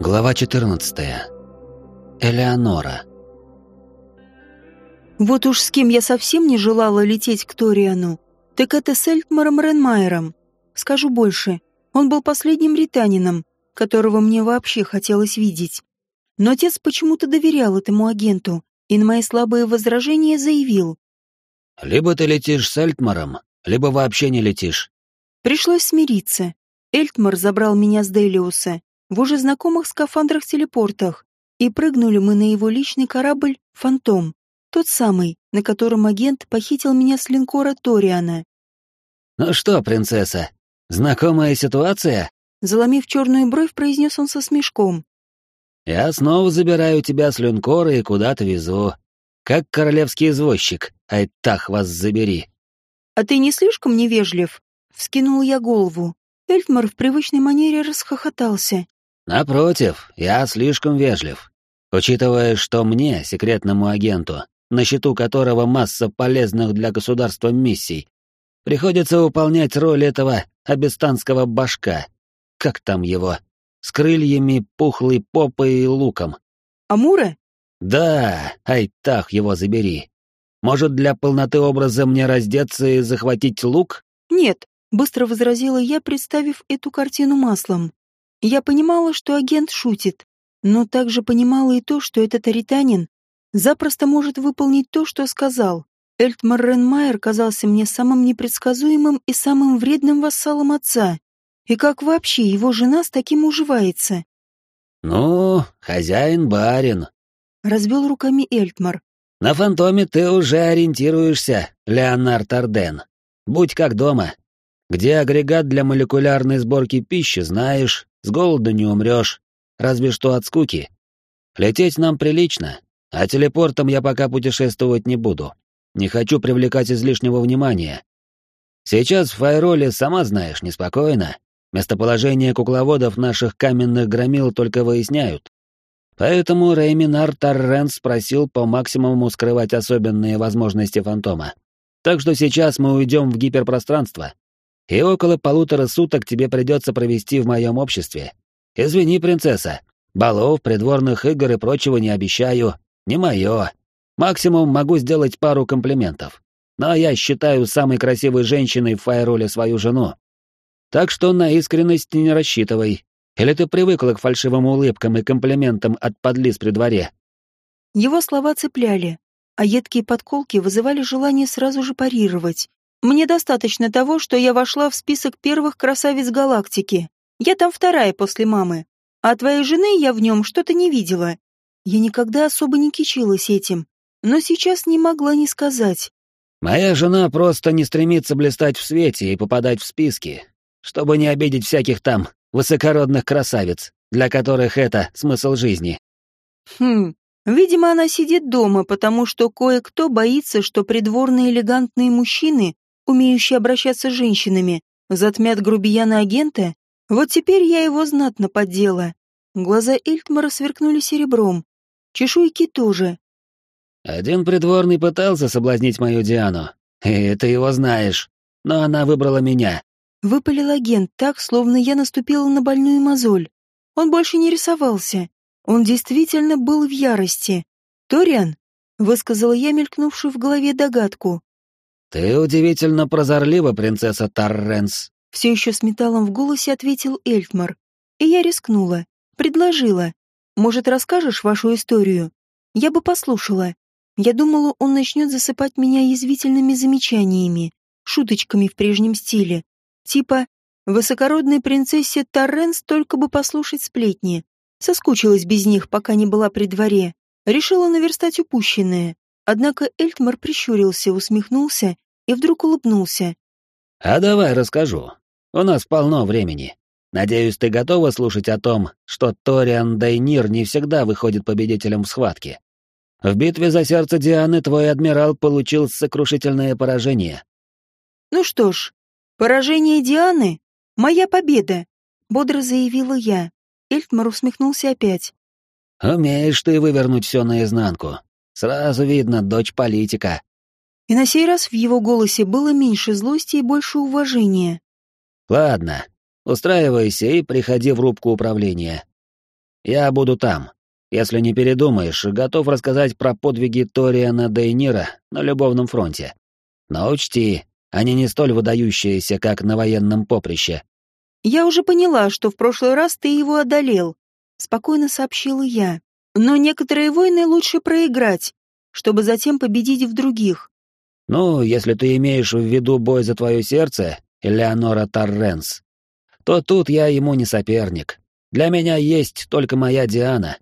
Глава 14. Элеонора. Вот уж с кем я совсем не желала лететь к Ториану, так это с Эльтмаром Ренмайером. Скажу больше, он был последним ританином, которого мне вообще хотелось видеть. Но отец почему-то доверял этому агенту и на мои слабые возражения заявил. «Либо ты летишь с Эльтмаром, либо вообще не летишь». Пришлось смириться. Эльтмар забрал меня с Делиуса в уже знакомых скафандрах-телепортах, и прыгнули мы на его личный корабль «Фантом», тот самый, на котором агент похитил меня с линкора Ториана. «Ну что, принцесса, знакомая ситуация?» Заломив черную бровь, произнес он со смешком. «Я снова забираю тебя с линкора и куда-то везу. Как королевский извозчик, айтах вас забери». «А ты не слишком невежлив?» Вскинул я голову. Эльфмар в привычной манере расхохотался. «Напротив, я слишком вежлив. Учитывая, что мне, секретному агенту, на счету которого масса полезных для государства миссий, приходится выполнять роль этого абистанского башка. Как там его? С крыльями, пухлой попой и луком. «Амура?» «Да, айтах его забери. Может, для полноты образа мне раздеться и захватить лук?» «Нет», — быстро возразила я, представив эту картину маслом. Я понимала, что агент шутит, но также понимала и то, что этот аританин запросто может выполнить то, что сказал. Эльтмар Ренмайер казался мне самым непредсказуемым и самым вредным вассалом отца. И как вообще его жена с таким уживается? «Ну, хозяин-барин», — развел руками Эльтмар. «На фантоме ты уже ориентируешься, Леонард Арден. Будь как дома. Где агрегат для молекулярной сборки пищи, знаешь, с голоду не умрешь, разве что от скуки. Лететь нам прилично, а телепортом я пока путешествовать не буду. Не хочу привлекать излишнего внимания. Сейчас в Файроле, сама знаешь, неспокойно. Местоположение кукловодов наших каменных громил только выясняют. Поэтому Рейминар Торрен спросил по максимуму скрывать особенные возможности фантома. Так что сейчас мы уйдем в гиперпространство. И около полутора суток тебе придется провести в моем обществе. Извини, принцесса, балов, придворных игр и прочего не обещаю. Не мое. Максимум могу сделать пару комплиментов. Но я считаю самой красивой женщиной в Файроле свою жену. Так что на искренность не рассчитывай. Или ты привыкла к фальшивым улыбкам и комплиментам от подлиз при дворе?» Его слова цепляли, а едкие подколки вызывали желание сразу же парировать. «Мне достаточно того, что я вошла в список первых красавиц галактики. Я там вторая после мамы. А твоей жены я в нем что-то не видела. Я никогда особо не кичилась этим, но сейчас не могла не сказать. Моя жена просто не стремится блистать в свете и попадать в списки, чтобы не обидеть всяких там высокородных красавиц, для которых это смысл жизни. Хм, видимо, она сидит дома, потому что кое-кто боится, что придворные элегантные мужчины, умеющие обращаться с женщинами, затмят грубияна-агента вот теперь я его знатно поддела. Глаза Эльтмара сверкнули серебром. Чешуйки тоже. Один придворный пытался соблазнить мою Диану. И ты его знаешь. Но она выбрала меня. Выпалил агент так, словно я наступила на больную мозоль. Он больше не рисовался. Он действительно был в ярости. «Ториан?» — высказала я мелькнувшую в голове догадку. «Ты удивительно прозорлива, принцесса Тарренс», все еще с металлом в голосе ответил Эльфмар. И я рискнула. Предложила. Может, расскажешь вашу историю? Я бы послушала. Я думала, он начнет засыпать меня язвительными замечаниями, шуточками в прежнем стиле. Типа «Высокородной принцессе Торренс только бы послушать сплетни». Соскучилась без них, пока не была при дворе. Решила наверстать упущенное. Однако Эльтмар прищурился, усмехнулся и вдруг улыбнулся. «А давай расскажу. У нас полно времени. Надеюсь, ты готова слушать о том, что Ториан Дайнир не всегда выходит победителем в схватке. В битве за сердце Дианы твой адмирал получил сокрушительное поражение. Ну что ж, поражение Дианы — моя победа, бодро заявила я. Эльфмар усмехнулся опять. Умеешь ты вывернуть все наизнанку. Сразу видно, дочь политика. И на сей раз в его голосе было меньше злости и больше уважения. Ладно, устраивайся и приходи в рубку управления. Я буду там. Если не передумаешь, готов рассказать про подвиги Ториана Дейнира на любовном фронте. Но учти, они не столь выдающиеся, как на военном поприще. Я уже поняла, что в прошлый раз ты его одолел, спокойно сообщила я. Но некоторые войны лучше проиграть, чтобы затем победить в других. Ну, если ты имеешь в виду бой за твое сердце, Элеонора Торренс, то тут я ему не соперник. Для меня есть только моя Диана.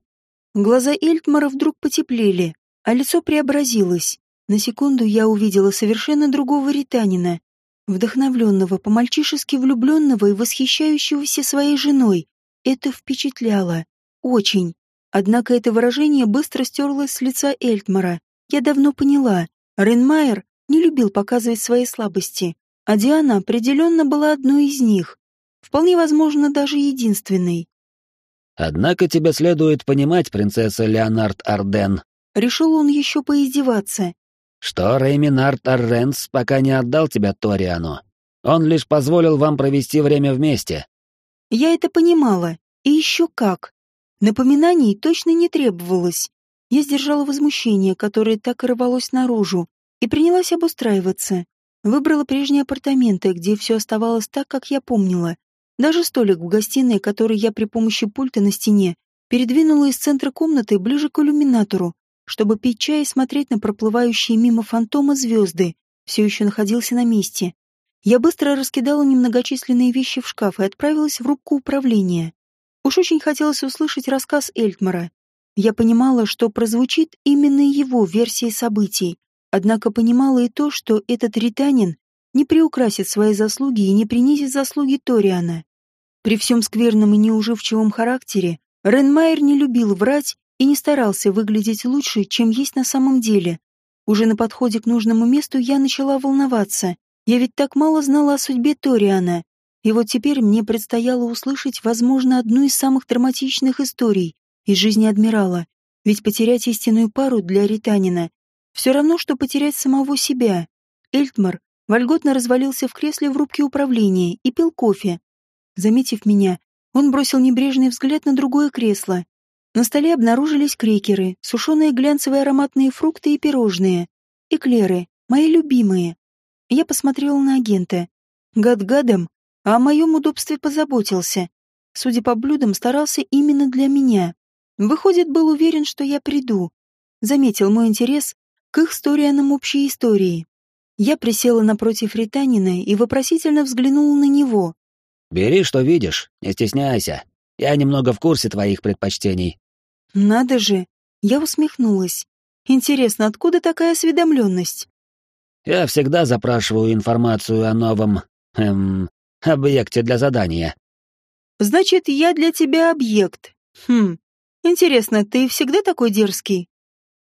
Глаза Эльтмара вдруг потеплели, а лицо преобразилось. На секунду я увидела совершенно другого ританина, вдохновленного, по-мальчишески влюбленного и восхищающегося своей женой. Это впечатляло. Очень. Однако это выражение быстро стерлось с лица Эльтмара. Я давно поняла. Ренмайер не любил показывать свои слабости, а Диана определенно была одной из них. Вполне возможно, даже единственной. «Однако тебе следует понимать, принцесса Леонард Арден». Решил он еще поиздеваться что Рейминард Арренс пока не отдал тебя Ториану. Он лишь позволил вам провести время вместе. Я это понимала. И еще как. Напоминаний точно не требовалось. Я сдержала возмущение, которое так и рвалось наружу, и принялась обустраиваться. Выбрала прежние апартаменты, где все оставалось так, как я помнила. Даже столик в гостиной, который я при помощи пульта на стене передвинула из центра комнаты ближе к иллюминатору, чтобы пить чай и смотреть на проплывающие мимо фантома звезды, все еще находился на месте. Я быстро раскидала немногочисленные вещи в шкаф и отправилась в рубку управления. Уж очень хотелось услышать рассказ Эльтмара. Я понимала, что прозвучит именно его версия событий, однако понимала и то, что этот ританин не приукрасит свои заслуги и не принизит заслуги Ториана. При всем скверном и неуживчивом характере Ренмайер не любил врать и не старался выглядеть лучше, чем есть на самом деле. Уже на подходе к нужному месту я начала волноваться. Я ведь так мало знала о судьбе Ториана. И вот теперь мне предстояло услышать, возможно, одну из самых драматичных историй из жизни адмирала. Ведь потерять истинную пару для ританина все равно, что потерять самого себя. Эльтмар вольготно развалился в кресле в рубке управления и пил кофе. Заметив меня, он бросил небрежный взгляд на другое кресло на столе обнаружились крекеры, сушеные глянцевые ароматные фрукты и пирожные. Эклеры, мои любимые. Я посмотрела на агента. Гад гадом, а о моем удобстве позаботился. Судя по блюдам, старался именно для меня. Выходит, был уверен, что я приду. Заметил мой интерес к их сторианам общей истории. Я присела напротив Ританина и вопросительно взглянула на него. «Бери, что видишь, не стесняйся. Я немного в курсе твоих предпочтений. Надо же, я усмехнулась. Интересно, откуда такая осведомленность? Я всегда запрашиваю информацию о новом, эм, объекте для задания. Значит, я для тебя объект. Хм, интересно, ты всегда такой дерзкий?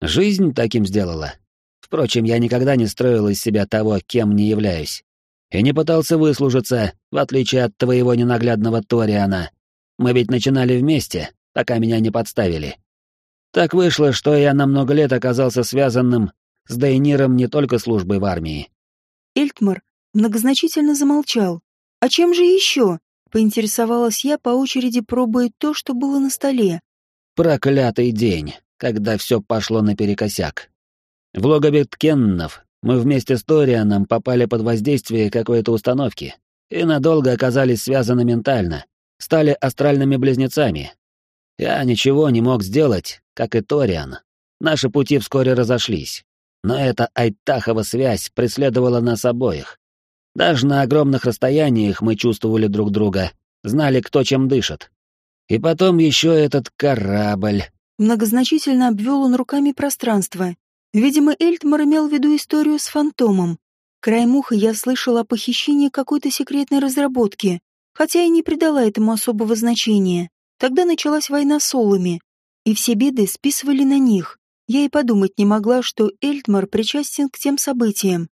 Жизнь таким сделала. Впрочем, я никогда не строил из себя того, кем не являюсь. И не пытался выслужиться, в отличие от твоего ненаглядного Ториана. Мы ведь начинали вместе, пока меня не подставили. Так вышло, что я на много лет оказался связанным с Дейниром не только службой в армии. Эльтмар многозначительно замолчал. «А чем же еще?» — поинтересовалась я по очереди, пробуя то, что было на столе. Проклятый день, когда все пошло наперекосяк. В логове Ткеннов мы вместе с Торианом попали под воздействие какой-то установки и надолго оказались связаны ментально, стали астральными близнецами. Я ничего не мог сделать, как и Ториан. Наши пути вскоре разошлись. Но эта Айтахова связь преследовала нас обоих. Даже на огромных расстояниях мы чувствовали друг друга, знали, кто чем дышит. И потом еще этот корабль. Многозначительно обвел он руками пространство. Видимо, Эльтмар имел в виду историю с фантомом. Краем уха я слышала о похищении какой-то секретной разработки, хотя и не придала этому особого значения. Тогда началась война с Олами, и все беды списывали на них. Я и подумать не могла, что Эльтмар причастен к тем событиям.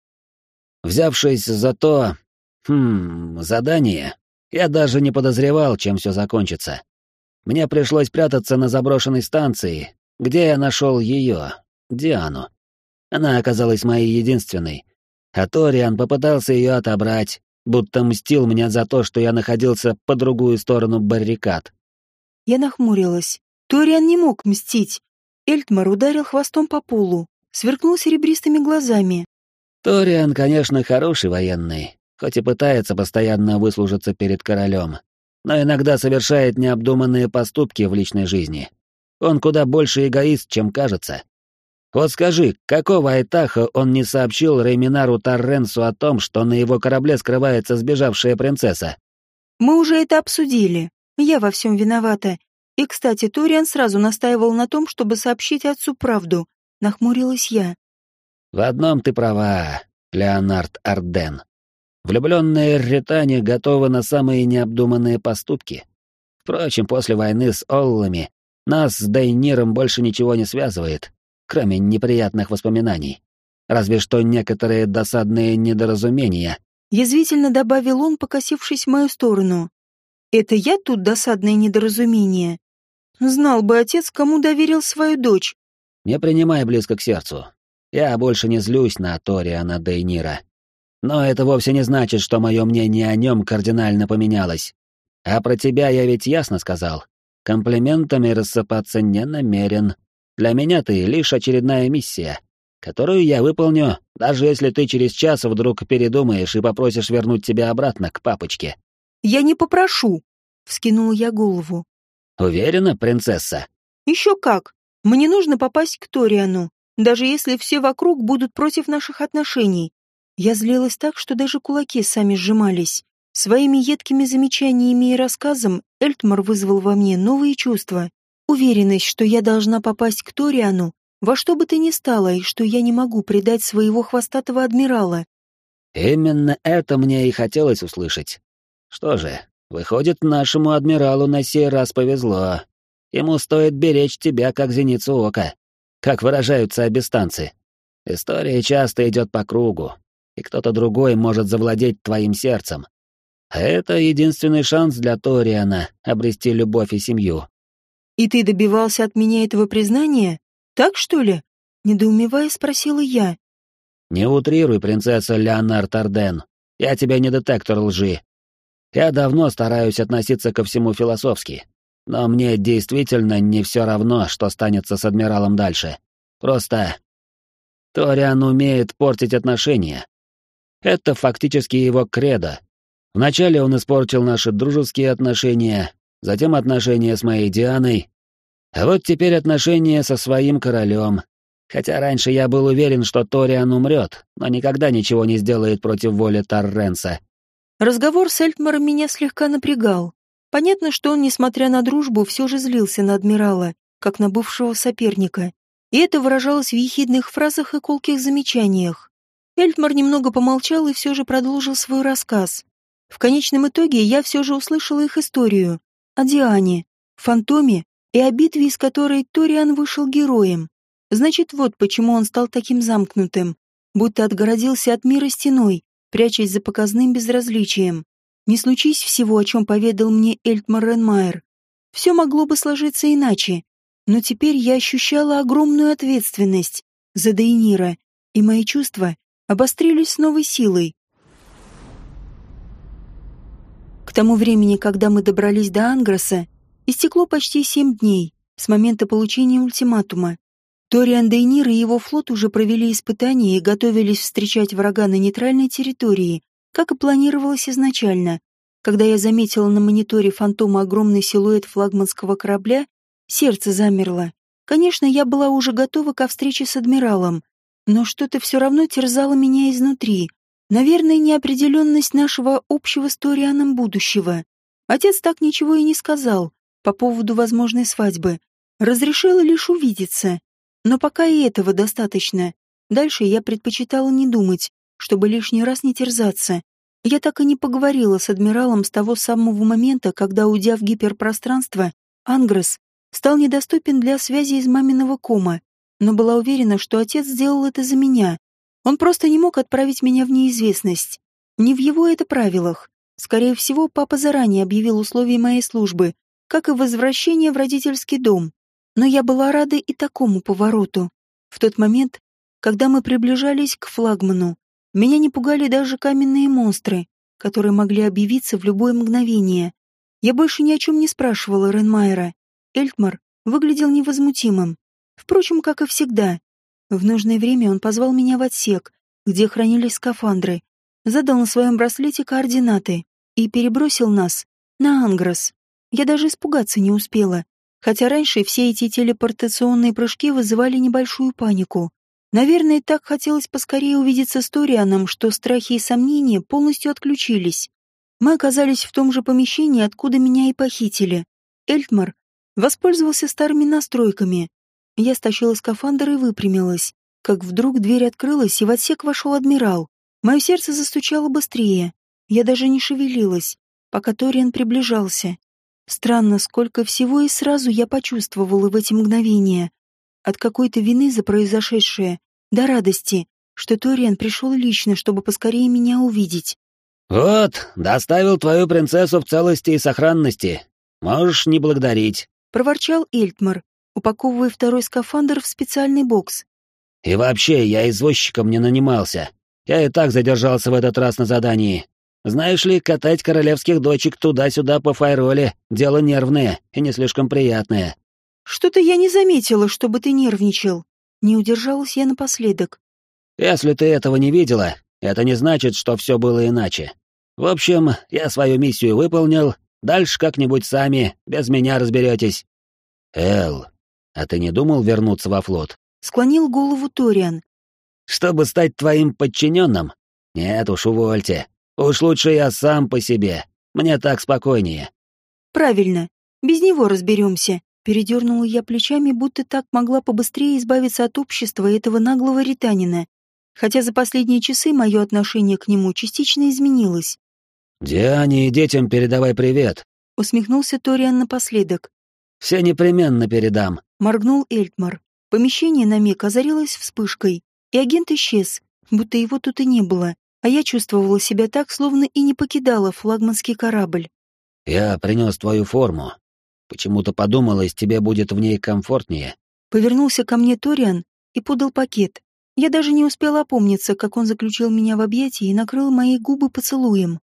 Взявшись за то... Хм... задание, я даже не подозревал, чем все закончится. Мне пришлось прятаться на заброшенной станции, где я нашел ее, Диану. Она оказалась моей единственной. А Ториан попытался ее отобрать, будто мстил мне за то, что я находился по другую сторону баррикад. Я нахмурилась. Ториан не мог мстить. Эльтмар ударил хвостом по полу, сверкнул серебристыми глазами. Ториан, конечно, хороший военный, хоть и пытается постоянно выслужиться перед королем, но иногда совершает необдуманные поступки в личной жизни. Он куда больше эгоист, чем кажется. Вот скажи, какого Айтаха он не сообщил Рейминару Тарренсу о том, что на его корабле скрывается сбежавшая принцесса? Мы уже это обсудили. Я во всем виновата. И, кстати, Ториан сразу настаивал на том, чтобы сообщить отцу правду. Нахмурилась я. В одном ты права, Леонард Арден. Влюбленные Ритане готовы на самые необдуманные поступки. Впрочем, после войны с Оллами нас с Дейниром больше ничего не связывает, кроме неприятных воспоминаний. Разве что некоторые досадные недоразумения. Язвительно добавил он, покосившись в мою сторону. Это я тут досадное недоразумение? Знал бы отец, кому доверил свою дочь. Не принимай близко к сердцу. Я больше не злюсь на Ториана Дейнира. Но это вовсе не значит, что мое мнение о нем кардинально поменялось. А про тебя я ведь ясно сказал. Комплиментами рассыпаться не намерен. Для меня ты лишь очередная миссия, которую я выполню, даже если ты через час вдруг передумаешь и попросишь вернуть тебя обратно к папочке. Я не попрошу, вскинул я голову. Уверена, принцесса? Еще как. Мне нужно попасть к Ториану, даже если все вокруг будут против наших отношений. Я злилась так, что даже кулаки сами сжимались. Своими едкими замечаниями и рассказом Эльтмар вызвал во мне новые чувства. Уверенность, что я должна попасть к Ториану, во что бы то ни стало, и что я не могу предать своего хвостатого адмирала. Именно это мне и хотелось услышать. Что же, выходит, нашему адмиралу на сей раз повезло. Ему стоит беречь тебя, как зеницу ока. Как выражаются абистанцы. История часто идет по кругу, и кто-то другой может завладеть твоим сердцем. А это единственный шанс для Ториана обрести любовь и семью. «И ты добивался от меня этого признания? Так, что ли?» Недоумевая, спросила я. «Не утрируй, принцесса Леонард Арден. Я тебе не детектор лжи. Я давно стараюсь относиться ко всему философски. Но мне действительно не все равно, что станется с адмиралом дальше. Просто... Ториан умеет портить отношения, это фактически его кредо. Вначале он испортил наши дружеские отношения, затем отношения с моей Дианой, а вот теперь отношения со своим королем. Хотя раньше я был уверен, что Ториан умрет, но никогда ничего не сделает против воли Тарренса. Разговор с Эльтмаром меня слегка напрягал. Понятно, что он, несмотря на дружбу, все же злился на адмирала, как на бывшего соперника. И это выражалось в ехидных фразах и колких замечаниях. Эльтмар немного помолчал и все же продолжил свой рассказ. В конечном итоге я все же услышала их историю. О Диане, Фантоме и о битве, из которой Ториан вышел героем. Значит, вот почему он стал таким замкнутым, будто отгородился от мира стеной, прячась за показным безразличием. Не случись всего, о чем поведал мне Эльтмар Ренмайер. Все могло бы сложиться иначе, но теперь я ощущала огромную ответственность за Дейнира, и мои чувства обострились с новой силой. К тому времени, когда мы добрались до Ангроса, истекло почти семь дней с момента получения ультиматума. Ториан Дейнир и его флот уже провели испытания и готовились встречать врага на нейтральной территории, как и планировалось изначально. Когда я заметила на мониторе фантома огромный силуэт флагманского корабля, сердце замерло. Конечно, я была уже готова ко встрече с адмиралом, но что-то все равно терзало меня изнутри. Наверное, неопределенность нашего общего с Торианом будущего. Отец так ничего и не сказал по поводу возможной свадьбы. Разрешила лишь увидеться. Но пока и этого достаточно. Дальше я предпочитала не думать, чтобы лишний раз не терзаться. Я так и не поговорила с адмиралом с того самого момента, когда, уйдя в гиперпространство, Ангрос стал недоступен для связи из маминого кома но была уверена, что отец сделал это за меня. Он просто не мог отправить меня в неизвестность. Не в его это правилах. Скорее всего, папа заранее объявил условия моей службы, как и возвращение в родительский дом. Но я была рада и такому повороту. В тот момент, когда мы приближались к флагману, меня не пугали даже каменные монстры. которые могли объявиться в любое мгновение. Я больше ни о чем не спрашивала Ренмайера. Эльтмар выглядел невозмутимым. Впрочем, как и всегда. В нужное время он позвал меня в отсек, где хранились скафандры, задал на своем браслете координаты и перебросил нас на Ангрос. Я даже испугаться не успела, хотя раньше все эти телепортационные прыжки вызывали небольшую панику. Наверное, так хотелось поскорее увидеться с Торианом, что страхи и сомнения полностью отключились. Мы оказались в том же помещении, откуда меня и похитили. Эльтмар воспользовался старыми настройками. Я стащила скафандр и выпрямилась. Как вдруг дверь открылась, и в отсек вошел адмирал. Мое сердце застучало быстрее. Я даже не шевелилась, пока Ториан приближался. Странно, сколько всего и сразу я почувствовала в эти мгновения. От какой-то вины за произошедшее, до радости, что Ториан пришел лично, чтобы поскорее меня увидеть. «Вот, доставил твою принцессу в целости и сохранности. Можешь не благодарить», — проворчал Эльтмар, упаковывая второй скафандр в специальный бокс. «И вообще, я извозчиком не нанимался. Я и так задержался в этот раз на задании. Знаешь ли, катать королевских дочек туда-сюда по файроле — дело нервное и не слишком приятное. Что-то я не заметила, чтобы ты нервничал. Не удержалась я напоследок. Если ты этого не видела, это не значит, что все было иначе. В общем, я свою миссию выполнил, дальше как-нибудь сами, без меня разберетесь. Эл, а ты не думал вернуться во флот? Склонил голову Ториан. Чтобы стать твоим подчиненным? Нет уж, увольте. Уж лучше я сам по себе. Мне так спокойнее. Правильно. Без него разберемся. Передернула я плечами, будто так могла побыстрее избавиться от общества этого наглого ританина. Хотя за последние часы мое отношение к нему частично изменилось. «Диане и детям передавай привет», — усмехнулся Ториан напоследок. «Все непременно передам», — моргнул Эльтмар. Помещение на миг озарилось вспышкой, и агент исчез, будто его тут и не было, а я чувствовала себя так, словно и не покидала флагманский корабль. «Я принес твою форму. Почему-то подумалось, тебе будет в ней комфортнее. Повернулся ко мне Ториан и подал пакет. Я даже не успела опомниться, как он заключил меня в объятия и накрыл мои губы поцелуем.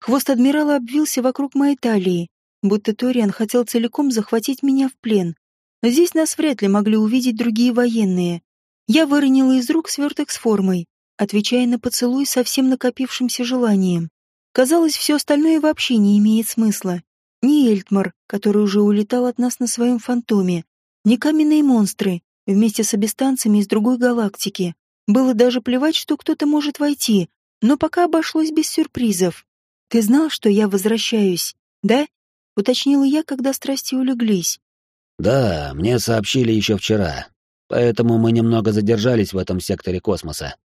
Хвост адмирала обвился вокруг моей талии, будто Ториан хотел целиком захватить меня в плен. Здесь нас вряд ли могли увидеть другие военные. Я выронила из рук сверток с формой, отвечая на поцелуй со всем накопившимся желанием. Казалось, все остальное вообще не имеет смысла. Ни Эльтмар, который уже улетал от нас на своем фантоме, ни каменные монстры, вместе с обестанцами из другой галактики. Было даже плевать, что кто-то может войти, но пока обошлось без сюрпризов. «Ты знал, что я возвращаюсь, да?» — уточнила я, когда страсти улеглись. «Да, мне сообщили еще вчера, поэтому мы немного задержались в этом секторе космоса».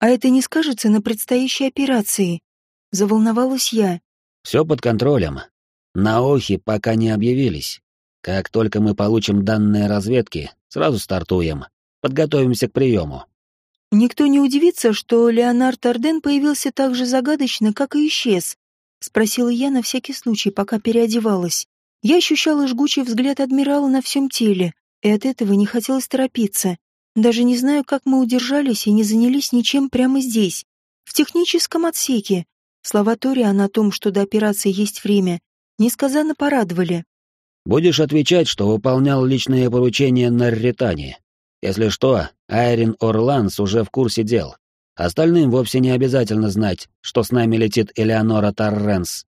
«А это не скажется на предстоящей операции?» — заволновалась я. «Все под контролем. На Охе пока не объявились. Как только мы получим данные разведки, сразу стартуем. Подготовимся к приему. Никто не удивится, что Леонард Арден появился так же загадочно, как и исчез. Спросила я на всякий случай, пока переодевалась. Я ощущала жгучий взгляд адмирала на всем теле, и от этого не хотелось торопиться. Даже не знаю, как мы удержались и не занялись ничем прямо здесь, в техническом отсеке. Слова Ториана о том, что до операции есть время, несказанно порадовали. «Будешь отвечать, что выполнял личные поручения на Ритане. Если что, Айрин Орланс уже в курсе дел. Остальным вовсе не обязательно знать, что с нами летит Элеонора Торренс».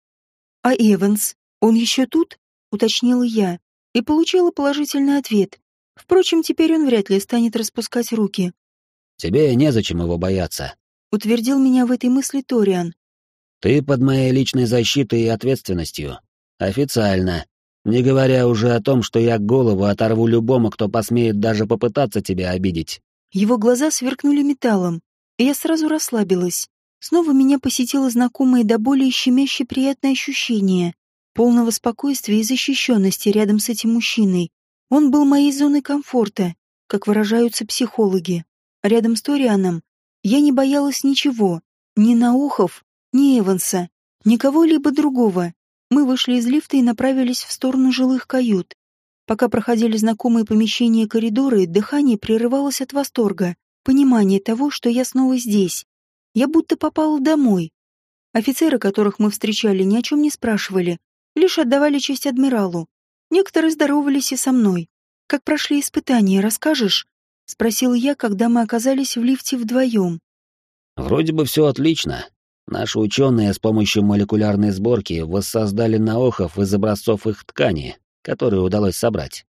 «А Эванс? Он еще тут?» — уточнила я, и получила положительный ответ. Впрочем, теперь он вряд ли станет распускать руки. «Тебе незачем его бояться», — утвердил меня в этой мысли Ториан. «Ты под моей личной защитой и ответственностью. Официально. Не говоря уже о том, что я голову оторву любому, кто посмеет даже попытаться тебя обидеть. Его глаза сверкнули металлом, и я сразу расслабилась. Снова меня посетило знакомое до боли щемяще приятное ощущение полного спокойствия и защищенности рядом с этим мужчиной. Он был моей зоной комфорта, как выражаются психологи. Рядом с Торианом я не боялась ничего, ни Наухов, ни Эванса, никого либо другого. Мы вышли из лифта и направились в сторону жилых кают. Пока проходили знакомые помещения и коридоры, дыхание прерывалось от восторга, понимания того, что я снова здесь. Я будто попала домой. Офицеры, которых мы встречали, ни о чем не спрашивали, лишь отдавали честь адмиралу. Некоторые здоровались и со мной. Как прошли испытания, расскажешь? Спросил я, когда мы оказались в лифте вдвоем. Вроде бы все отлично. Наши ученые с помощью молекулярной сборки воссоздали наохов из образцов их ткани, которые удалось собрать.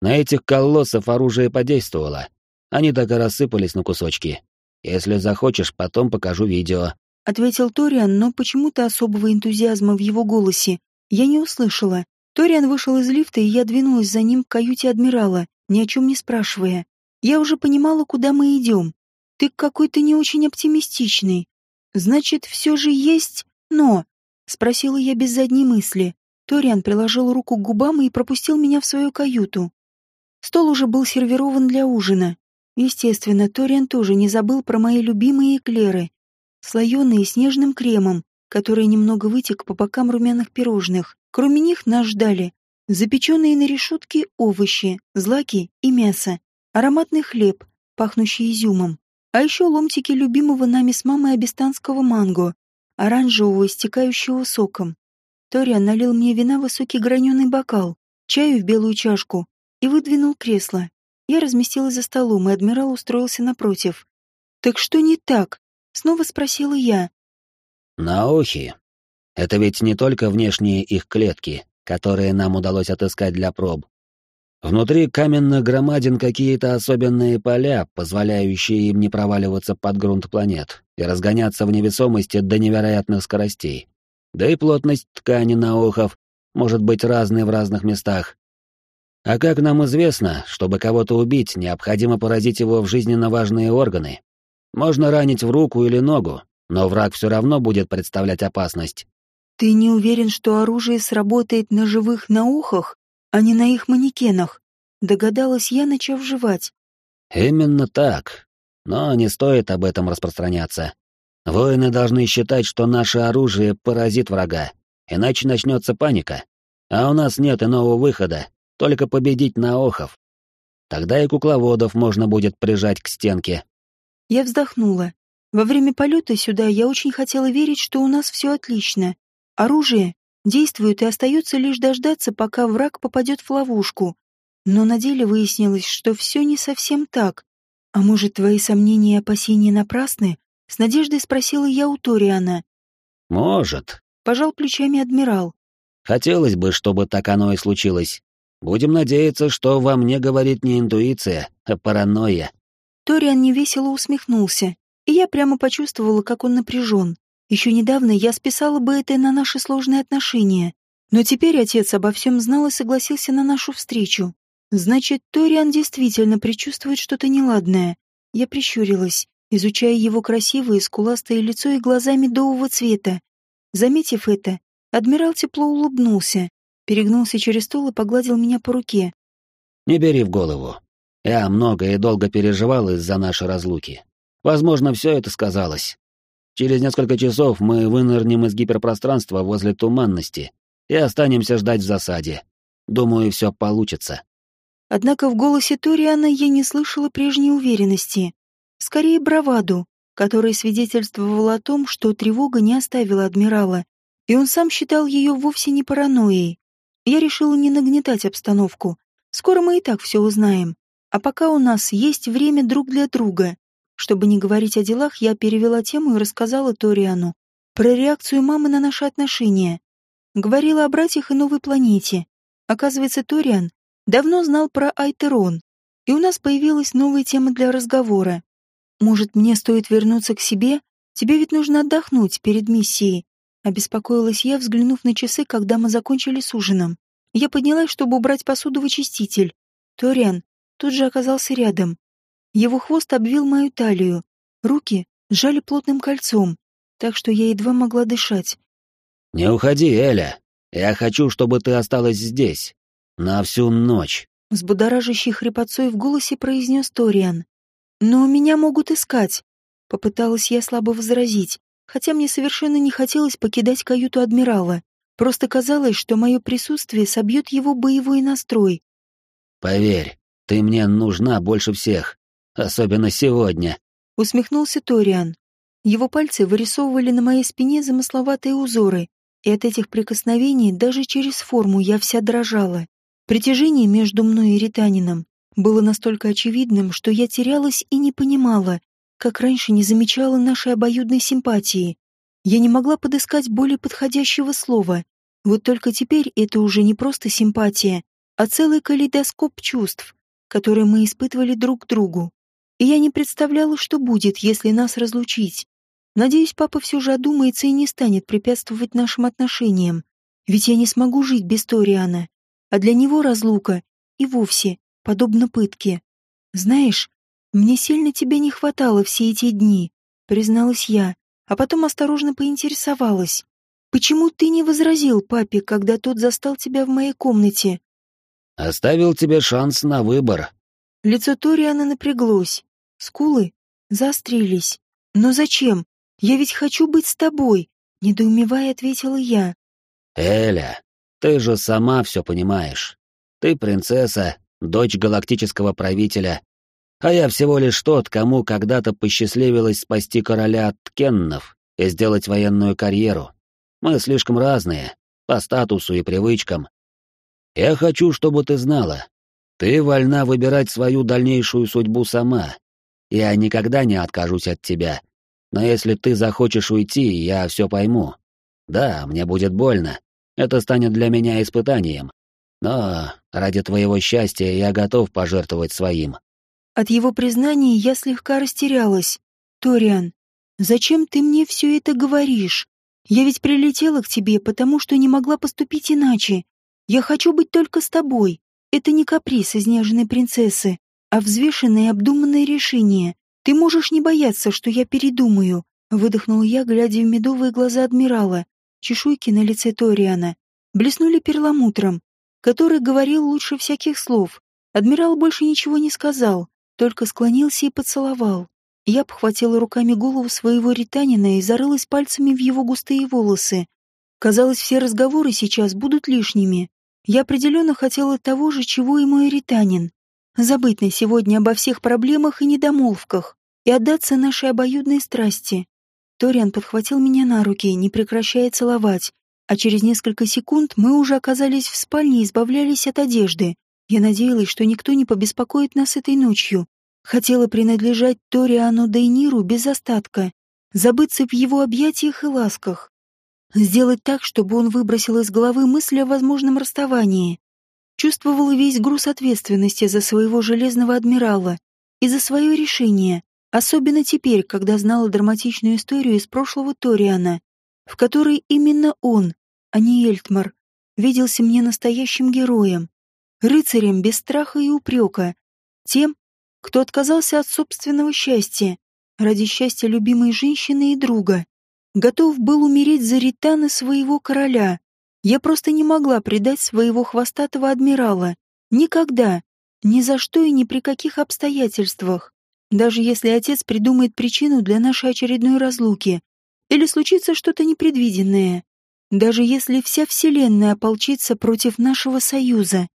На этих колоссов оружие подействовало. Они так и рассыпались на кусочки. Если захочешь, потом покажу видео. Ответил Ториан, но почему-то особого энтузиазма в его голосе я не услышала. Ториан вышел из лифта, и я двинулась за ним к каюте адмирала, ни о чем не спрашивая. Я уже понимала, куда мы идем. Ты какой-то не очень оптимистичный. Значит, все же есть «но», — спросила я без задней мысли. Ториан приложил руку к губам и пропустил меня в свою каюту. Стол уже был сервирован для ужина. Естественно, Ториан тоже не забыл про мои любимые эклеры, слоеные снежным кремом, который немного вытек по бокам румяных пирожных. Кроме них нас ждали запеченные на решетке овощи, злаки и мясо, ароматный хлеб, пахнущий изюмом, а еще ломтики любимого нами с мамой абистанского манго, оранжевого, истекающего соком. Ториан налил мне вина в высокий граненый бокал, чаю в белую чашку и выдвинул кресло. Я разместилась за столом, и адмирал устроился напротив. «Так что не так?» — снова спросила я. Наохи. Это ведь не только внешние их клетки, которые нам удалось отыскать для проб. Внутри каменных громадин какие-то особенные поля, позволяющие им не проваливаться под грунт планет и разгоняться в невесомости до невероятных скоростей. Да и плотность ткани наухов может быть разной в разных местах. А как нам известно, чтобы кого-то убить, необходимо поразить его в жизненно важные органы. Можно ранить в руку или ногу, но враг все равно будет представлять опасность. Ты не уверен, что оружие сработает на живых наухах, а не на их манекенах? Догадалась я, начав жевать. Именно так. Но не стоит об этом распространяться. Воины должны считать, что наше оружие поразит врага, иначе начнется паника. А у нас нет иного выхода, только победить наохов. Тогда и кукловодов можно будет прижать к стенке. Я вздохнула. Во время полета сюда я очень хотела верить, что у нас все отлично. Оружие действует и остается лишь дождаться, пока враг попадет в ловушку. Но на деле выяснилось, что все не совсем так. А может, твои сомнения и опасения напрасны? С надеждой спросила я у Ториана. Может. Пожал плечами адмирал. Хотелось бы, чтобы так оно и случилось. Будем надеяться, что во мне говорит не интуиция, а паранойя. Ториан невесело усмехнулся и я прямо почувствовала, как он напряжен. Еще недавно я списала бы это на наши сложные отношения, но теперь отец обо всем знал и согласился на нашу встречу. Значит, Ториан действительно предчувствует что-то неладное. Я прищурилась, изучая его красивое скуластое лицо и глаза медового цвета. Заметив это, адмирал тепло улыбнулся, перегнулся через стол и погладил меня по руке. «Не бери в голову. Я много и долго переживал из-за нашей разлуки. Возможно, все это сказалось. Через несколько часов мы вынырнем из гиперпространства возле туманности и останемся ждать в засаде. Думаю, все получится. Однако в голосе Ториана я не слышала прежней уверенности. Скорее, браваду, которая свидетельствовала о том, что тревога не оставила адмирала, и он сам считал ее вовсе не паранойей. Я решила не нагнетать обстановку. Скоро мы и так все узнаем. А пока у нас есть время друг для друга. Чтобы не говорить о делах, я перевела тему и рассказала Ториану про реакцию мамы на наши отношения. Говорила о братьях и новой планете. Оказывается, Ториан давно знал про Айтерон, и у нас появилась новая тема для разговора. Может, мне стоит вернуться к себе? Тебе ведь нужно отдохнуть перед миссией. Обеспокоилась я, взглянув на часы, когда мы закончили с ужином. Я поднялась, чтобы убрать посуду в очиститель. Ториан тут же оказался рядом. Его хвост обвил мою талию, руки сжали плотным кольцом, так что я едва могла дышать. «Не уходи, Эля. Я хочу, чтобы ты осталась здесь. На всю ночь», — с будоражащей хрипотцой в голосе произнес Ториан. «Но меня могут искать», — попыталась я слабо возразить, хотя мне совершенно не хотелось покидать каюту адмирала. Просто казалось, что мое присутствие собьет его боевой настрой. «Поверь, ты мне нужна больше всех. Особенно сегодня. Усмехнулся Ториан. Его пальцы вырисовывали на моей спине замысловатые узоры, и от этих прикосновений даже через форму я вся дрожала. Притяжение между мной и Ританином было настолько очевидным, что я терялась и не понимала, как раньше не замечала нашей обоюдной симпатии. Я не могла подыскать более подходящего слова. Вот только теперь это уже не просто симпатия, а целый калейдоскоп чувств, которые мы испытывали друг к другу. И я не представляла, что будет, если нас разлучить. Надеюсь, папа все же одумается и не станет препятствовать нашим отношениям. Ведь я не смогу жить без Ториана. А для него разлука и вовсе подобно пытке. Знаешь, мне сильно тебя не хватало все эти дни, призналась я, а потом осторожно поинтересовалась. Почему ты не возразил папе, когда тот застал тебя в моей комнате? Оставил тебе шанс на выбор. Лицо Ториана напряглось. Скулы заострились. Но зачем? Я ведь хочу быть с тобой, недоумевая ответила я. Эля, ты же сама все понимаешь. Ты принцесса, дочь галактического правителя, а я всего лишь тот, кому когда-то посчастливилось спасти короля от Кеннов и сделать военную карьеру. Мы слишком разные, по статусу и привычкам. Я хочу, чтобы ты знала, ты вольна выбирать свою дальнейшую судьбу сама. Я никогда не откажусь от тебя, но если ты захочешь уйти, я все пойму. Да, мне будет больно. Это станет для меня испытанием. Но ради твоего счастья я готов пожертвовать своим. От его признания я слегка растерялась. Ториан, зачем ты мне все это говоришь? Я ведь прилетела к тебе, потому что не могла поступить иначе. Я хочу быть только с тобой. Это не каприз изнеженной принцессы, а взвешенное и обдуманное решение. Ты можешь не бояться, что я передумаю, выдохнула я, глядя в медовые глаза адмирала. Чешуйки на лице Ториана блеснули перламутром, который говорил лучше всяких слов. Адмирал больше ничего не сказал, только склонился и поцеловал. Я обхватила руками голову своего ританина и зарылась пальцами в его густые волосы. Казалось, все разговоры сейчас будут лишними. Я определенно хотела того же, чего и мой ританин забыть на сегодня обо всех проблемах и недомолвках и отдаться нашей обоюдной страсти. Ториан подхватил меня на руки, не прекращая целовать, а через несколько секунд мы уже оказались в спальне и избавлялись от одежды. Я надеялась, что никто не побеспокоит нас этой ночью. Хотела принадлежать Ториану Дейниру без остатка, забыться в его объятиях и ласках. Сделать так, чтобы он выбросил из головы мысли о возможном расставании чувствовала весь груз ответственности за своего железного адмирала и за свое решение, особенно теперь, когда знала драматичную историю из прошлого Ториана, в которой именно он, а не Эльтмар, виделся мне настоящим героем, рыцарем без страха и упрека, тем, кто отказался от собственного счастья ради счастья любимой женщины и друга, готов был умереть за ританы своего короля, я просто не могла предать своего хвостатого адмирала. Никогда. Ни за что и ни при каких обстоятельствах. Даже если отец придумает причину для нашей очередной разлуки. Или случится что-то непредвиденное. Даже если вся Вселенная ополчится против нашего союза.